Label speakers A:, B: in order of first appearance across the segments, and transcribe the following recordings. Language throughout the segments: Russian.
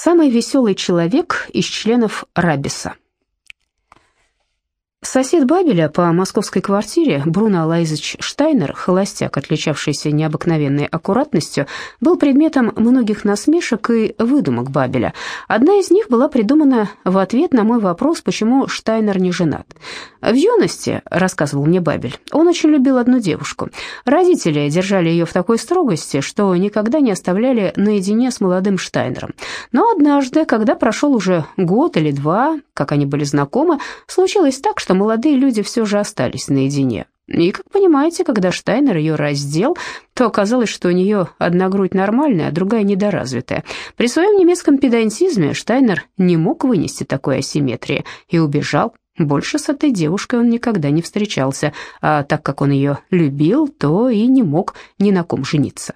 A: Самый веселый человек из членов Рабиса. Сосед Бабеля по московской квартире, Бруно Алайзович Штайнер, холостяк, отличавшийся необыкновенной аккуратностью, был предметом многих насмешек и выдумок Бабеля. Одна из них была придумана в ответ на мой вопрос, почему Штайнер не женат. В юности, рассказывал мне Бабель, он очень любил одну девушку. Родители держали ее в такой строгости, что никогда не оставляли наедине с молодым Штайнером. Но однажды, когда прошел уже год или два, как они были знакомы, случилось так, что молодые люди все же остались наедине. И, как понимаете, когда Штайнер ее раздел, то оказалось, что у нее одна грудь нормальная, а другая недоразвитая. При своем немецком педантизме Штайнер не мог вынести такой асимметрии и убежал. Больше с этой девушкой он никогда не встречался, а так как он ее любил, то и не мог ни на ком жениться.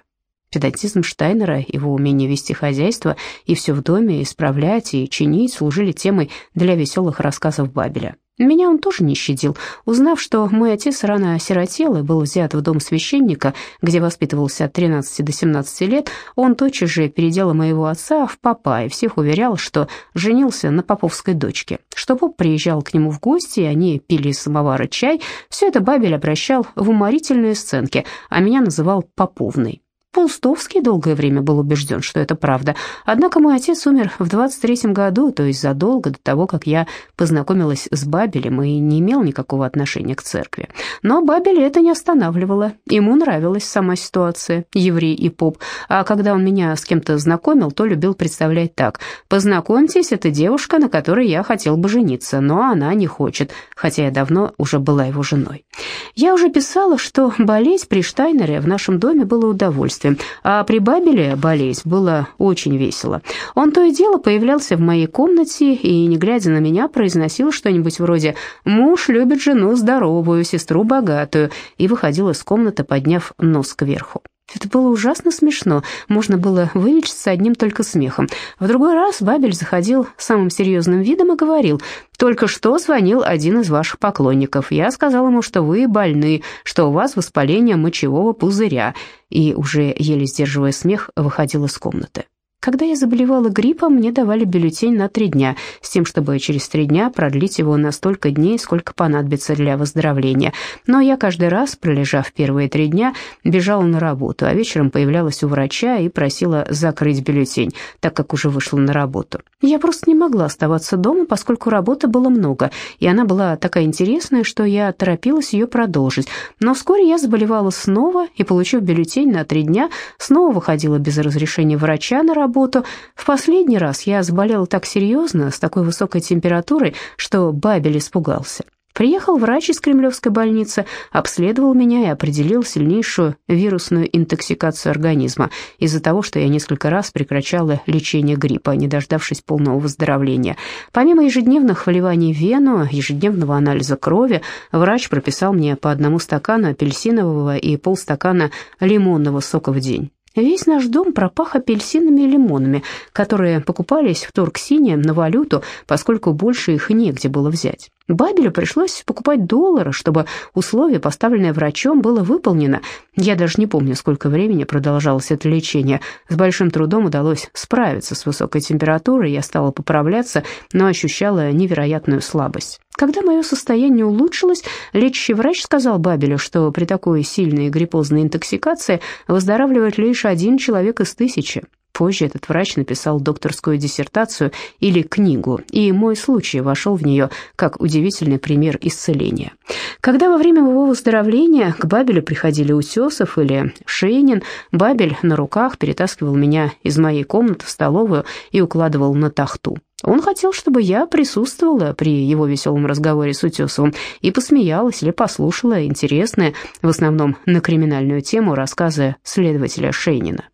A: Педантизм Штайнера, его умение вести хозяйство и все в доме исправлять и чинить служили темой для веселых рассказов Бабеля. Меня он тоже не щадил. Узнав, что мой отец рано осиротел и был взят в дом священника, где воспитывался от 13 до 17 лет, он тотчас же переделал моего отца в папа и всех уверял, что женился на поповской дочке, что поп приезжал к нему в гости, и они пили из самовара чай. Все это Бабель обращал в уморительные сценки, а меня называл Поповной. Пулстовский долгое время был убежден, что это правда. Однако мой отец умер в 23-м году, то есть задолго до того, как я познакомилась с Бабелем и не имел никакого отношения к церкви. Но Бабеля это не останавливало. Ему нравилась сама ситуация, еврей и поп. А когда он меня с кем-то знакомил, то любил представлять так. «Познакомьтесь, это девушка, на которой я хотел бы жениться, но она не хочет, хотя я давно уже была его женой». Я уже писала, что болеть при Штайнере в нашем доме было удовольствием удовольствием, а Бабеле болеть было очень весело. Он то и дело появлялся в моей комнате и, не глядя на меня, произносил что-нибудь вроде «Муж любит жену здоровую, сестру богатую» и выходил из комнаты, подняв нос кверху. Это было ужасно смешно, можно было вылечиться одним только смехом. В другой раз Бабель заходил самым серьезным видом и говорил, «Только что звонил один из ваших поклонников. Я сказал ему, что вы больны, что у вас воспаление мочевого пузыря». И, уже еле сдерживая смех, выходил из комнаты. Когда я заболевала гриппом, мне давали бюллетень на три дня, с тем, чтобы через три дня продлить его на столько дней, сколько понадобится для выздоровления. Но я каждый раз, пролежав первые три дня, бежала на работу, а вечером появлялась у врача и просила закрыть бюллетень, так как уже вышла на работу. Я просто не могла оставаться дома, поскольку работы было много, и она была такая интересная, что я торопилась ее продолжить. Но вскоре я заболевала снова, и, получив бюллетень на три дня, снова выходила без разрешения врача на работу, работу. В последний раз я заболела так серьезно, с такой высокой температурой, что Бабель испугался. Приехал врач из Кремлевской больницы, обследовал меня и определил сильнейшую вирусную интоксикацию организма из-за того, что я несколько раз прекращала лечение гриппа, не дождавшись полного выздоровления. Помимо ежедневных вливаний в вену, ежедневного анализа крови, врач прописал мне по одному стакану апельсинового и полстакана лимонного сока в день. Весь наш дом пропах апельсинами и лимонами, которые покупались в Торксине на валюту, поскольку больше их негде было взять. Бабелю пришлось покупать доллары, чтобы условие, поставленное врачом, было выполнено. Я даже не помню, сколько времени продолжалось это лечение. С большим трудом удалось справиться с высокой температурой, я стала поправляться, но ощущала невероятную слабость. Когда мое состояние улучшилось, лечащий врач сказал Бабелю, что при такой сильной гриппозной интоксикации выздоравливает лишь один человек из тысячи. Позже этот врач написал докторскую диссертацию или книгу, и мой случай вошел в нее как удивительный пример исцеления. Когда во время моего выздоровления к Бабелю приходили Утесов или Шейнин, Бабель на руках перетаскивал меня из моей комнаты в столовую и укладывал на тахту. Он хотел, чтобы я присутствовала при его веселом разговоре с Утесовым и посмеялась или послушала интересные, в основном на криминальную тему, рассказы следователя Шейнина.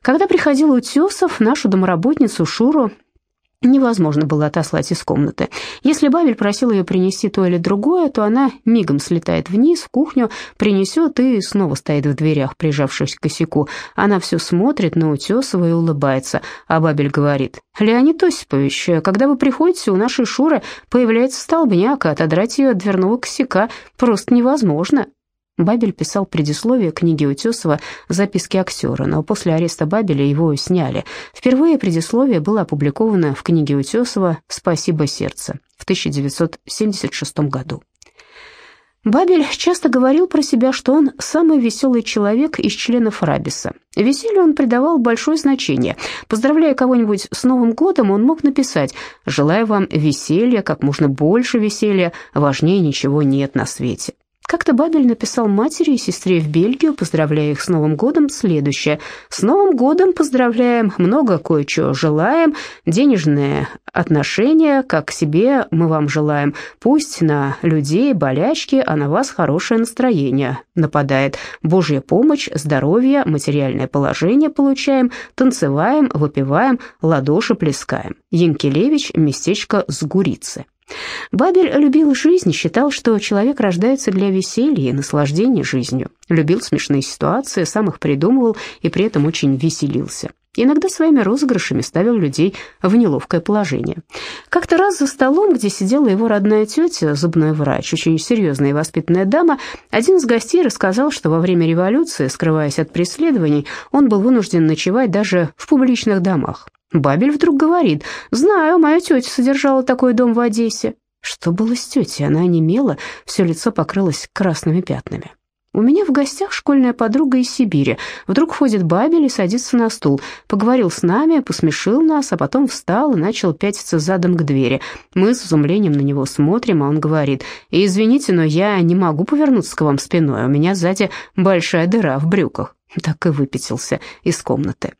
A: Когда приходил Утесов, нашу домоработницу Шуру невозможно было отослать из комнаты. Если Бабель просил ее принести то или другое, то она мигом слетает вниз, в кухню, принесет и снова стоит в дверях, прижавшись к косяку. Она все смотрит на Утесова и улыбается, а Бабель говорит, «Леонид Осипович, когда вы приходите, у нашей Шуры появляется столбняк, отодрать ее от дверного косяка просто невозможно». Бабель писал предисловие книги Утесова «Записки актера», но после ареста Бабеля его сняли. Впервые предисловие было опубликовано в книге Утесова «Спасибо сердце» в 1976 году. Бабель часто говорил про себя, что он самый веселый человек из членов Рабиса. Веселью он придавал большое значение. Поздравляя кого-нибудь с Новым годом, он мог написать «Желаю вам веселья, как можно больше веселья, важнее ничего нет на свете». Как-то Бабель написал матери и сестре в Бельгию, поздравляя их с Новым годом, следующее. «С Новым годом поздравляем, много кое-чего желаем, денежные отношения, как к себе мы вам желаем. Пусть на людей болячки, а на вас хорошее настроение нападает. Божья помощь, здоровье, материальное положение получаем, танцеваем, выпиваем, ладоши плескаем». Янкелевич, местечко Сгурицы. Бабель любил жизнь считал, что человек рождается для веселья и наслаждения жизнью. Любил смешные ситуации, сам их придумывал и при этом очень веселился. Иногда своими розыгрышами ставил людей в неловкое положение. Как-то раз за столом, где сидела его родная тетя, зубной врач, очень серьезная и воспитанная дама, один из гостей рассказал, что во время революции, скрываясь от преследований, он был вынужден ночевать даже в публичных домах. Бабель вдруг говорит, «Знаю, моя тетя содержала такой дом в Одессе». Что было с тетей? Она онемела, все лицо покрылось красными пятнами. У меня в гостях школьная подруга из Сибири. Вдруг входит Бабель и садится на стул. Поговорил с нами, посмешил нас, а потом встал и начал пятиться задом к двери. Мы с изумлением на него смотрим, а он говорит, «Извините, но я не могу повернуться к вам спиной, у меня сзади большая дыра в брюках». Так и выпятился из комнаты.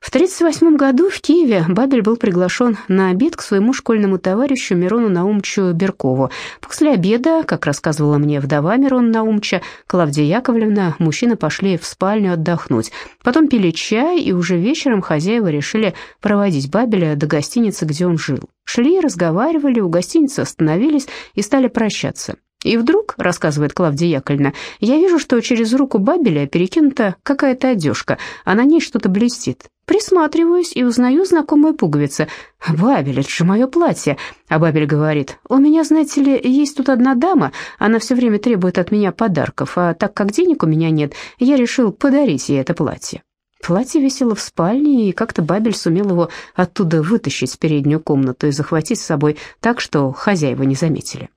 A: В 1938 году в Киеве Бабель был приглашен на обед к своему школьному товарищу Мирону Наумчу Беркову. После обеда, как рассказывала мне вдова Мирона Наумча, Клавдия Яковлевна, мужчины пошли в спальню отдохнуть. Потом пили чай, и уже вечером хозяева решили проводить Бабеля до гостиницы, где он жил. Шли, разговаривали, у гостиницы остановились и стали прощаться. И вдруг, рассказывает Клавдия Яковлевна, я вижу, что через руку Бабеля перекинута какая-то одежка, а на ней что-то блестит. Присматриваюсь и узнаю знакомую пуговицу. «Бабель, это же мое платье!» А Бабель говорит, «У меня, знаете ли, есть тут одна дама, она все время требует от меня подарков, а так как денег у меня нет, я решил подарить ей это платье». Платье висело в спальне, и как-то Бабель сумел его оттуда вытащить в переднюю комнату и захватить с собой так, что хозяева не заметили.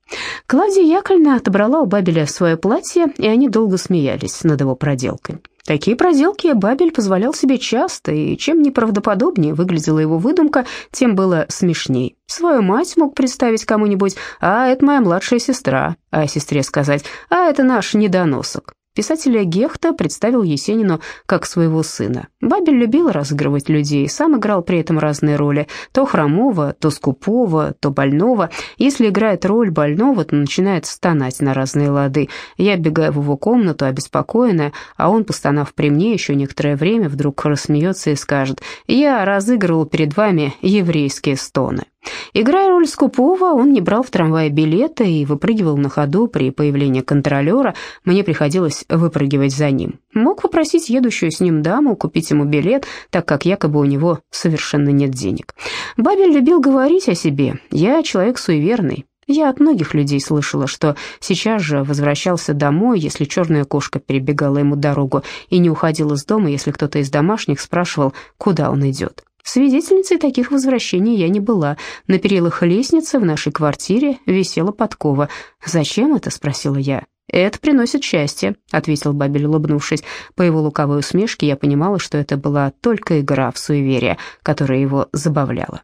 A: Клавдия Яковлевна отобрала у Бабеля свое платье, и они долго смеялись над его проделкой. Такие проделки Бабель позволял себе часто, и чем неправдоподобнее выглядела его выдумка, тем было смешней. Свою мать мог представить кому-нибудь, а это моя младшая сестра, а сестре сказать, а это наш недоносок. Писателя Гехта представил Есенину как своего сына. Бабель любил разыгрывать людей, сам играл при этом разные роли, то хромого, то скупого, то больного. Если играет роль больного, то начинает стонать на разные лады. Я бегаю в его комнату, обеспокоенная, а он, постанав при мне еще некоторое время, вдруг рассмеется и скажет «Я разыгрывал перед вами еврейские стоны». Играя роль скупого, он не брал в трамвае билета и выпрыгивал на ходу при появлении контролера. Мне приходилось выпрыгивать за ним. Мог попросить едущую с ним даму купить ему билет, так как якобы у него совершенно нет денег. Бабель любил говорить о себе. «Я человек суеверный». Я от многих людей слышала, что сейчас же возвращался домой, если черная кошка перебегала ему дорогу, и не уходил из дома, если кто-то из домашних спрашивал, куда он идет. Свидетельницей таких возвращений я не была. На перилах лестницы в нашей квартире висела подкова. «Зачем это?» — спросила я. «Это приносит счастье», — ответил Бабель, улыбнувшись. По его луковой усмешке я понимала, что это была только игра в суеверие, которая его забавляла.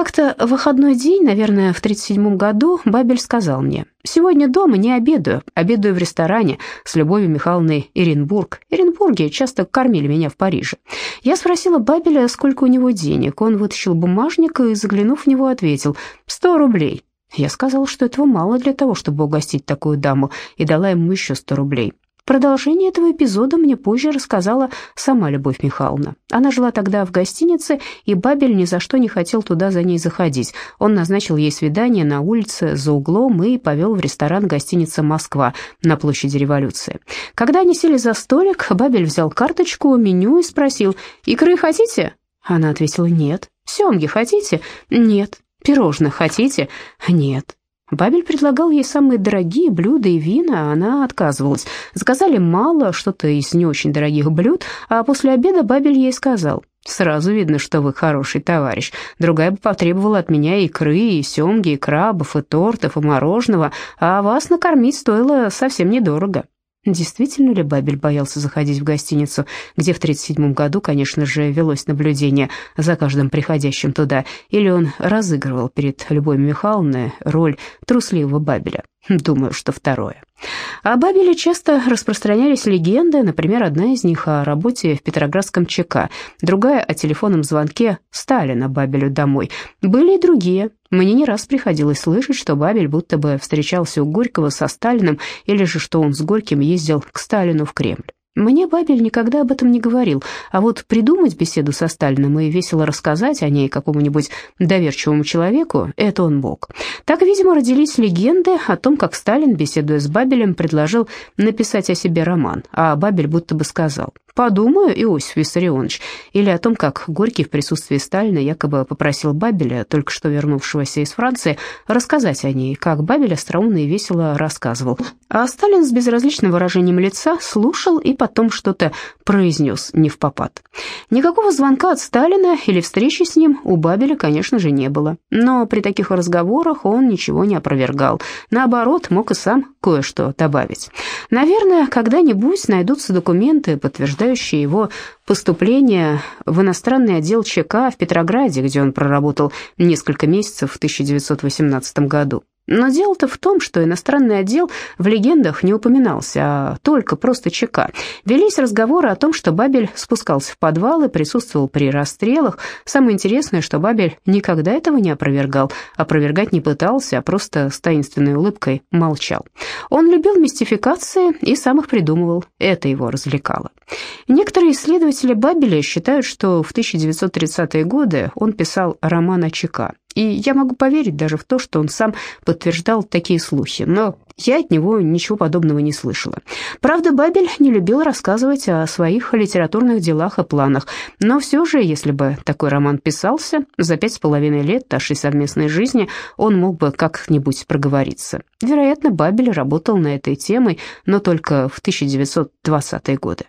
A: Как-то в выходной день, наверное, в 37-м году, Бабель сказал мне, «Сегодня дома не обедаю, обедаю в ресторане с Любовью Михайловной Иренбург. Иренбурги часто кормили меня в Париже». Я спросила Бабеля, сколько у него денег. Он вытащил бумажник и, заглянув в него, ответил, «Сто рублей». Я сказала, что этого мало для того, чтобы угостить такую даму, и дала ему еще сто рублей. Продолжение этого эпизода мне позже рассказала сама Любовь Михайловна. Она жила тогда в гостинице, и Бабель ни за что не хотел туда за ней заходить. Он назначил ей свидание на улице за углом и повел в ресторан гостиницы «Москва» на площади Революции. Когда они сели за столик, Бабель взял карточку, меню и спросил «Икры хотите?» Она ответила «Нет». «Семги хотите?» «Нет». «Пирожных хотите?» «Нет». Бабель предлагал ей самые дорогие блюда и вина, а она отказывалась. Заказали мало, что-то из не очень дорогих блюд, а после обеда Бабель ей сказал, «Сразу видно, что вы хороший товарищ. Другая бы потребовала от меня икры, и семги, и крабов, и тортов, и мороженого, а вас накормить стоило совсем недорого». Действительно ли Бабель боялся заходить в гостиницу, где в 1937 году, конечно же, велось наблюдение за каждым приходящим туда, или он разыгрывал перед Любовью Михайловной роль трусливого Бабеля? Думаю, что второе. О Бабеле часто распространялись легенды, например, одна из них о работе в Петроградском ЧК, другая о телефонном звонке Сталина Бабелю домой. Были и другие. Мне не раз приходилось слышать, что Бабель будто бы встречался у Горького со Сталиным, или же что он с Горьким ездил к Сталину в Кремль. Мне Бабель никогда об этом не говорил, а вот придумать беседу со Сталиным и весело рассказать о ней какому-нибудь доверчивому человеку, это он мог. Так, видимо, родились легенды о том, как Сталин, беседуя с Бабелем, предложил написать о себе роман, а Бабель будто бы сказал «Подумаю, Иосиф Виссарионович», или о том, как Горький в присутствии Сталина якобы попросил Бабеля, только что вернувшегося из Франции, рассказать о ней, как Бабель остроумно и весело рассказывал. А Сталин с безразличным выражением лица слушал и потом что-то произнес не в попад. Никакого звонка от Сталина или встречи с ним у Бабеля, конечно же, не было. Но при таких разговорах он ничего не опровергал. Наоборот, мог и сам кое-что добавить. Наверное, когда-нибудь найдутся документы, подтверждающие его поступление в иностранный отдел ЧК в Петрограде, где он проработал несколько месяцев в 1918 году. Но дело-то в том, что иностранный отдел в легендах не упоминался, а только просто ЧК. Велись разговоры о том, что Бабель спускался в подвал и присутствовал при расстрелах. Самое интересное, что Бабель никогда этого не опровергал, опровергать не пытался, а просто с таинственной улыбкой молчал. Он любил мистификации и сам их придумывал, это его развлекало. Некоторые исследователи Бабеля считают, что в 1930-е годы он писал роман о ЧК. И я могу поверить даже в то, что он сам подтверждал такие слухи, но я от него ничего подобного не слышала. Правда, Бабель не любил рассказывать о своих литературных делах и планах, но все же, если бы такой роман писался, за пять с половиной лет нашей совместной жизни он мог бы как-нибудь проговориться. Вероятно, Бабель работал на этой темой, но только в 1920-е годы.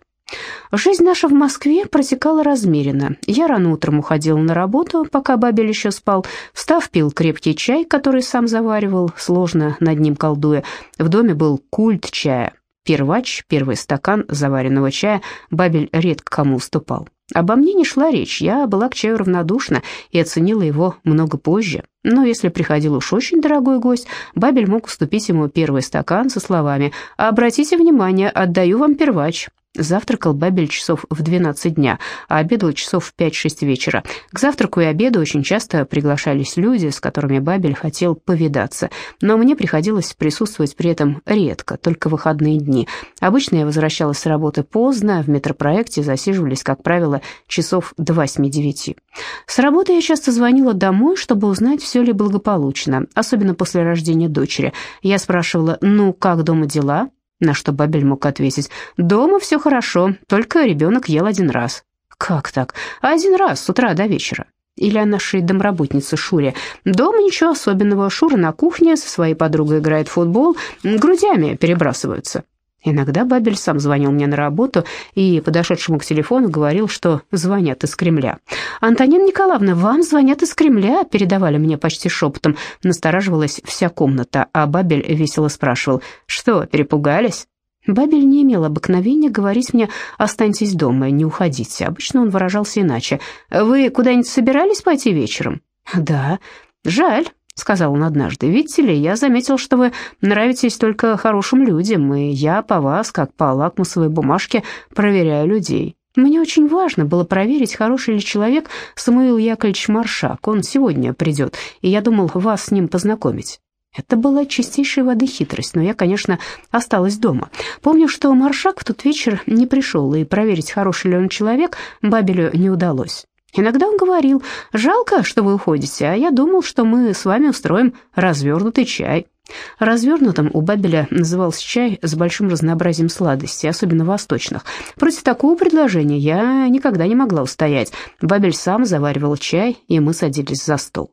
A: Жизнь наша в Москве протекала размеренно. Я рано утром уходила на работу, пока Бабель еще спал. Встав, пил крепкий чай, который сам заваривал, сложно над ним колдуя. В доме был культ чая. Первач, первый стакан заваренного чая Бабель редко кому уступал. Обо мне не шла речь, я была к чаю равнодушна и оценила его много позже. Но если приходил уж очень дорогой гость, Бабель мог уступить ему первый стакан со словами «Обратите внимание, отдаю вам первач». Завтракал Бабель часов в 12 дня, а обедал часов в 5-6 вечера. К завтраку и обеду очень часто приглашались люди, с которыми Бабель хотел повидаться, но мне приходилось присутствовать при этом редко, только выходные дни. Обычно я возвращалась с работы поздно, в метропроекте засиживались, как правило, часов до 8-9. С работы я часто звонила домой, чтобы узнать, все ли благополучно, особенно после рождения дочери. Я спрашивала, ну, как дома дела? На что Бабель мог ответить, «Дома все хорошо, только ребенок ел один раз». «Как так? Один раз, с утра до вечера». Или о нашей домработнице Шуре. Дома ничего особенного. Шура на кухне со своей подругой играет в футбол, грудями перебрасываются. Иногда Бабель сам звонил мне на работу и, подошедшему к телефону, говорил, что звонят из Кремля. «Антонина Николаевна, вам звонят из Кремля», — передавали мне почти шепотом. Настораживалась вся комната, а Бабель весело спрашивал, «Что, перепугались?» Бабель не имел обыкновения говорить мне «останьтесь дома, не уходите». Обычно он выражался иначе. «Вы куда-нибудь собирались пойти вечером?» «Да». «Жаль», — сказал он однажды. «Видите ли, я заметил, что вы нравитесь только хорошим людям, и я по вас, как по лакмусовой бумажке, проверяю людей. Мне очень важно было проверить, хороший ли человек Самуил Яковлевич Маршак. Он сегодня придет, и я думал вас с ним познакомить». Это была чистейшей воды хитрость, но я, конечно, осталась дома. Помню, что Маршак в тот вечер не пришел, и проверить, хороший ли он человек, Бабелю не удалось. Иногда он говорил, «Жалко, что вы уходите, а я думал, что мы с вами устроим развернутый чай». Развернутым у Бабеля назывался чай с большим разнообразием сладостей, особенно восточных. Против такого предложения я никогда не могла устоять. Бабель сам заваривал чай, и мы садились за стол.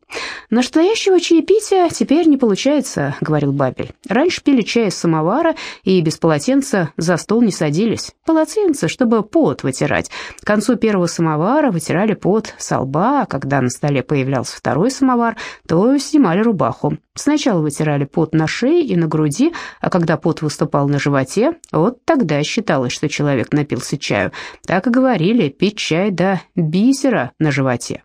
A: «Настоящего чаепития теперь не получается», — говорил Бабель. «Раньше пили чай из самовара и без полотенца за стол не садились. Полотенце, чтобы пот вытирать. К концу первого самовара вытирали пот со лба, а когда на столе появлялся второй самовар, то снимали рубаху. Сначала вытирали пот на шее и на груди, а когда пот выступал на животе, вот тогда считалось, что человек напился чаю. Так и говорили, пить чай до бисера на животе.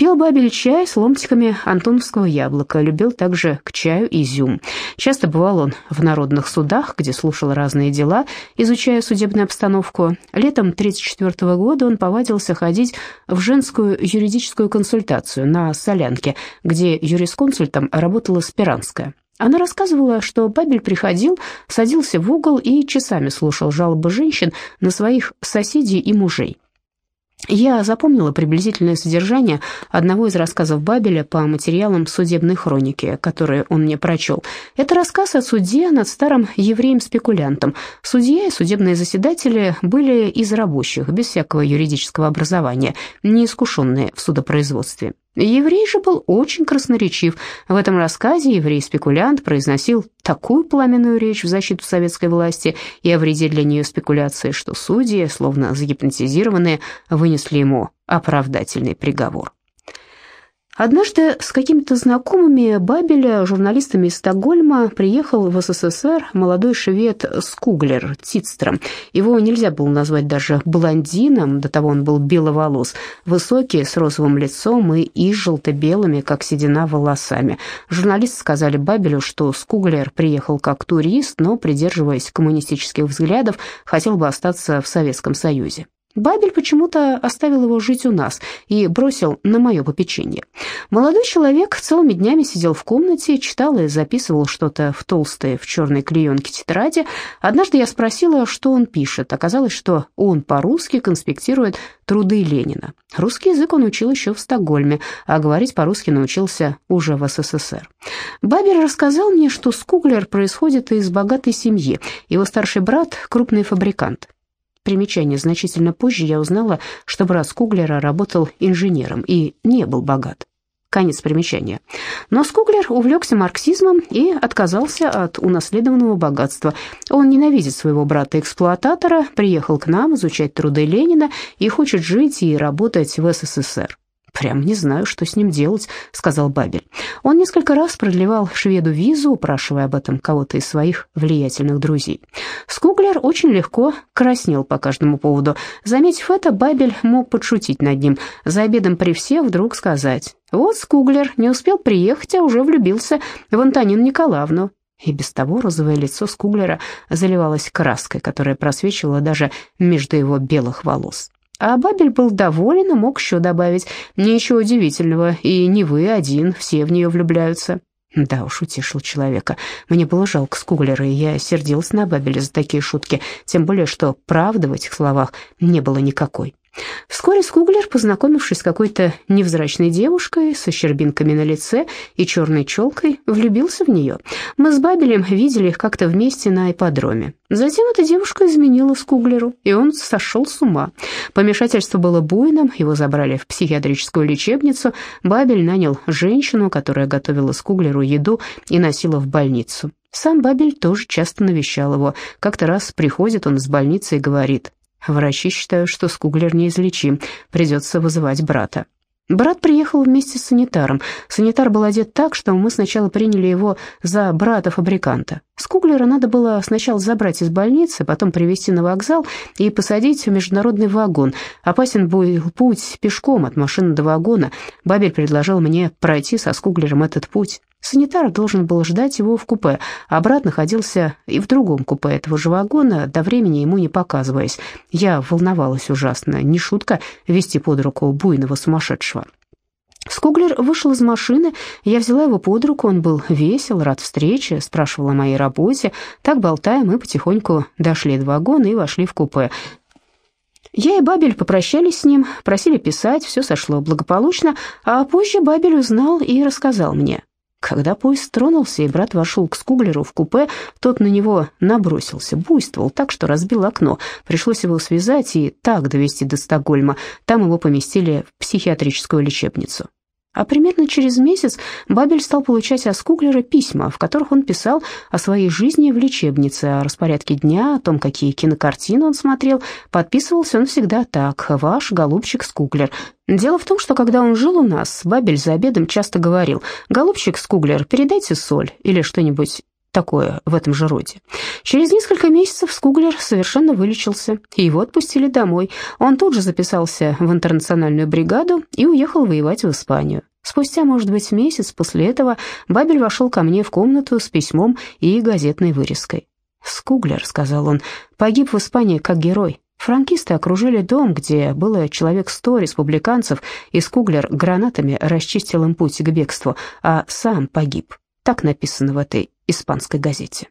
A: Пил Бабель чай с ломтиками антоновского яблока, любил также к чаю изюм. Часто бывал он в народных судах, где слушал разные дела, изучая судебную обстановку. Летом 1934 года он повадился ходить в женскую юридическую консультацию на Солянке, где юрисконсультом работала Спиранская. Она рассказывала, что Бабель приходил, садился в угол и часами слушал жалобы женщин на своих соседей и мужей. Я запомнила приблизительное содержание одного из рассказов Бабеля по материалам судебной хроники, которые он мне прочел. Это рассказ о суде над старым евреем-спекулянтом. Судья и судебные заседатели были из рабочих, без всякого юридического образования, неискушенные в судопроизводстве. Еврей же был очень красноречив. В этом рассказе еврей-спекулянт произносил такую пламенную речь в защиту советской власти и о вреде для нее спекуляции, что судьи, словно загипнотизированные, вынесли ему оправдательный приговор. Однажды с какими-то знакомыми Бабеля, журналистами из Стокгольма, приехал в СССР молодой швед Скуглер Титстром. Его нельзя было назвать даже блондином, до того он был беловолос, высокий, с розовым лицом и, и желто-белыми, как седина, волосами. Журналисты сказали Бабелю, что Скуглер приехал как турист, но, придерживаясь коммунистических взглядов, хотел бы остаться в Советском Союзе. Бабель почему-то оставил его жить у нас и бросил на мое попечение. Молодой человек целыми днями сидел в комнате, читал и записывал что-то в толстой, в черной клеенке тетради. Однажды я спросила, что он пишет. Оказалось, что он по-русски конспектирует труды Ленина. Русский язык он учил еще в Стокгольме, а говорить по-русски научился уже в СССР. Бабель рассказал мне, что Скуглер происходит из богатой семьи. Его старший брат – крупный фабрикант. Примечание. Значительно позже я узнала, что брат Скуглера работал инженером и не был богат. Конец примечания. Но Скуглер увлекся марксизмом и отказался от унаследованного богатства. Он ненавидит своего брата-эксплуататора, приехал к нам изучать труды Ленина и хочет жить и работать в СССР. «Прям не знаю, что с ним делать», — сказал Бабель. Он несколько раз продлевал шведу визу, упрашивая об этом кого-то из своих влиятельных друзей. Скуглер очень легко краснел по каждому поводу. Заметив это, Бабель мог подшутить над ним. За обедом при всех вдруг сказать, «Вот Скуглер не успел приехать, а уже влюбился в Антонину Николаевну». И без того розовое лицо Скуглера заливалось краской, которая просвечивала даже между его белых волос. А Бабель был доволен и мог еще добавить, «Ничего удивительного, и не вы один, все в нее влюбляются». Да уж, утешил человека. Мне было жалко Скуглера, и я сердился на Бабеля за такие шутки, тем более, что правды в этих словах не было никакой. Вскоре Скуглер, познакомившись с какой-то невзрачной девушкой со щербинками на лице и черной челкой, влюбился в нее. Мы с Бабелем видели их как-то вместе на ипподроме. Затем эта девушка изменила Скуглеру, и он сошел с ума. Помешательство было буйным, его забрали в психиатрическую лечебницу. Бабель нанял женщину, которая готовила Скуглеру еду и носила в больницу. Сам Бабель тоже часто навещал его. Как-то раз приходит он из больницы и говорит, Врачи считают, что Скуглер неизлечим, придется вызывать брата. Брат приехал вместе с санитаром. Санитар был одет так, что мы сначала приняли его за брата-фабриканта. Скуглера надо было сначала забрать из больницы, потом привезти на вокзал и посадить в международный вагон. Опасен был путь пешком от машины до вагона. Бабель предложил мне пройти со Скуглером этот путь. Санитар должен был ждать его в купе, а брат находился и в другом купе этого же вагона, до времени ему не показываясь. Я волновалась ужасно, не шутка вести под руку буйного сумасшедшего. Скуглер вышел из машины, я взяла его под руку, он был весел, рад встрече, спрашивал о моей работе. Так болтая, мы потихоньку дошли до вагона и вошли в купе. Я и Бабель попрощались с ним, просили писать, все сошло благополучно, а позже Бабель узнал и рассказал мне. Когда поезд тронулся, и брат вошел к Скуглеру в купе, тот на него набросился, буйствовал так, что разбил окно. Пришлось его связать и так довести до Стокгольма. Там его поместили в психиатрическую лечебницу. А примерно через месяц Бабель стал получать от Скуглера письма, в которых он писал о своей жизни в лечебнице, о распорядке дня, о том, какие кинокартины он смотрел. Подписывался он всегда так «Ваш голубчик Скуглер». Дело в том, что когда он жил у нас, Бабель за обедом часто говорил «Голубчик Скуглер, передайте соль» или что-нибудь такое в этом же роде. Через несколько месяцев Скуглер совершенно вылечился, и его отпустили домой. Он тут же записался в интернациональную бригаду и уехал воевать в Испанию. Спустя, может быть, месяц после этого Бабель вошел ко мне в комнату с письмом и газетной вырезкой. «Скуглер», — сказал он, — «погиб в Испании как герой. Франкисты окружили дом, где было человек сто республиканцев, и Скуглер гранатами расчистил им путь к бегству, а сам погиб. Так написано в этой испанской газете.